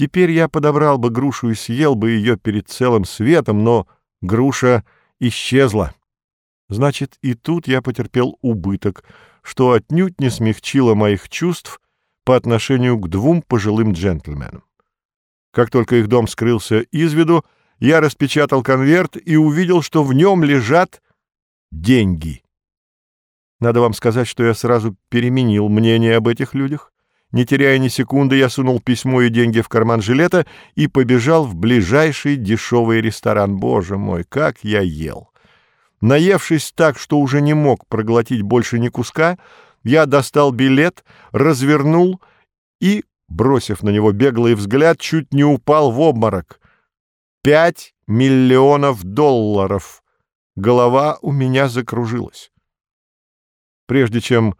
Теперь я подобрал бы грушу и съел бы ее перед целым светом, но груша исчезла. Значит, и тут я потерпел убыток, что отнюдь не смягчило моих чувств по отношению к двум пожилым джентльменам. Как только их дом скрылся из виду, я распечатал конверт и увидел, что в нем лежат деньги. Надо вам сказать, что я сразу переменил мнение об этих людях. Не теряя ни секунды, я сунул письмо и деньги в карман жилета и побежал в ближайший дешевый ресторан. Боже мой, как я ел! Наевшись так, что уже не мог проглотить больше ни куска, я достал билет, развернул и, бросив на него беглый взгляд, чуть не упал в обморок. Пять миллионов долларов! Голова у меня закружилась. Прежде чем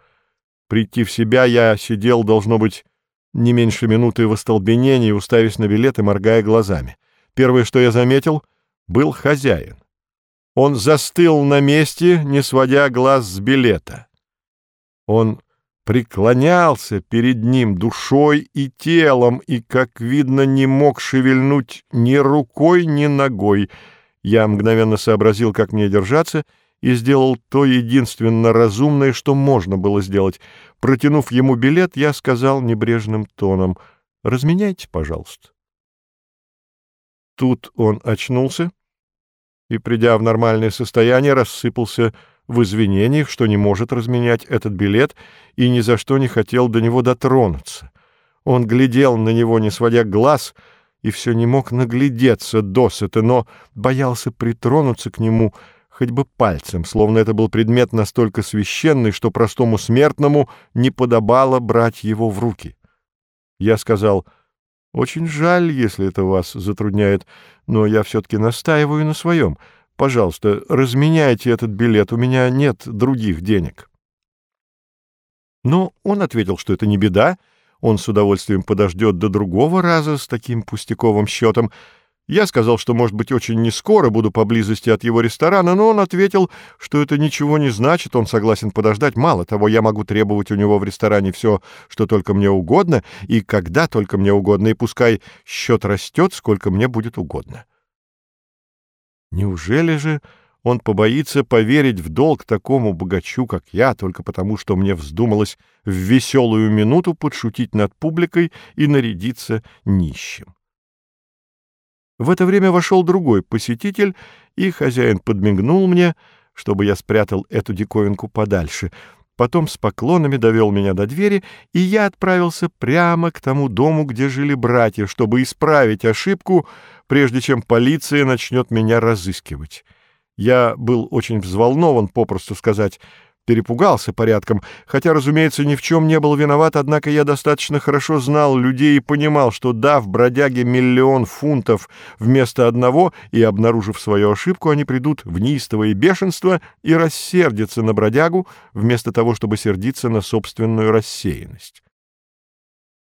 прийти в себя, я сидел, должно быть, не меньше минуты в остолбенении, уставясь на билет и моргая глазами. Первое, что я заметил, был хозяин. Он застыл на месте, не сводя глаз с билета. Он преклонялся перед ним душой и телом и, как видно, не мог шевельнуть ни рукой, ни ногой. Я мгновенно сообразил, как мне держаться, и сделал то единственно разумное, что можно было сделать. Протянув ему билет, я сказал небрежным тоном «Разменяйте, пожалуйста». Тут он очнулся и, придя в нормальное состояние, рассыпался в извинениях, что не может разменять этот билет и ни за что не хотел до него дотронуться. Он глядел на него, не сводя глаз, и все не мог наглядеться досыта, но боялся притронуться к нему хоть бы пальцем, словно это был предмет настолько священный, что простому смертному не подобало брать его в руки. Я сказал, «Очень жаль, если это вас затрудняет, но я все-таки настаиваю на своем». Пожалуйста, разменяйте этот билет, у меня нет других денег. Но он ответил, что это не беда, он с удовольствием подождет до другого раза с таким пустяковым счетом. Я сказал, что, может быть, очень не скоро буду поблизости от его ресторана, но он ответил, что это ничего не значит, он согласен подождать. Мало того, я могу требовать у него в ресторане все, что только мне угодно, и когда только мне угодно, и пускай счет растет, сколько мне будет угодно. Неужели же он побоится поверить в долг такому богачу, как я, только потому, что мне вздумалось в веселую минуту подшутить над публикой и нарядиться нищим? В это время вошел другой посетитель, и хозяин подмигнул мне, чтобы я спрятал эту диковинку подальше — потом с поклонами довел меня до двери, и я отправился прямо к тому дому, где жили братья, чтобы исправить ошибку, прежде чем полиция начнет меня разыскивать. Я был очень взволнован, попросту сказать, перепугался порядком, хотя, разумеется, ни в чем не был виноват, однако я достаточно хорошо знал людей и понимал, что, дав бродяге миллион фунтов вместо одного и обнаружив свою ошибку, они придут в неистовое бешенство и рассердятся на бродягу, вместо того, чтобы сердиться на собственную рассеянность.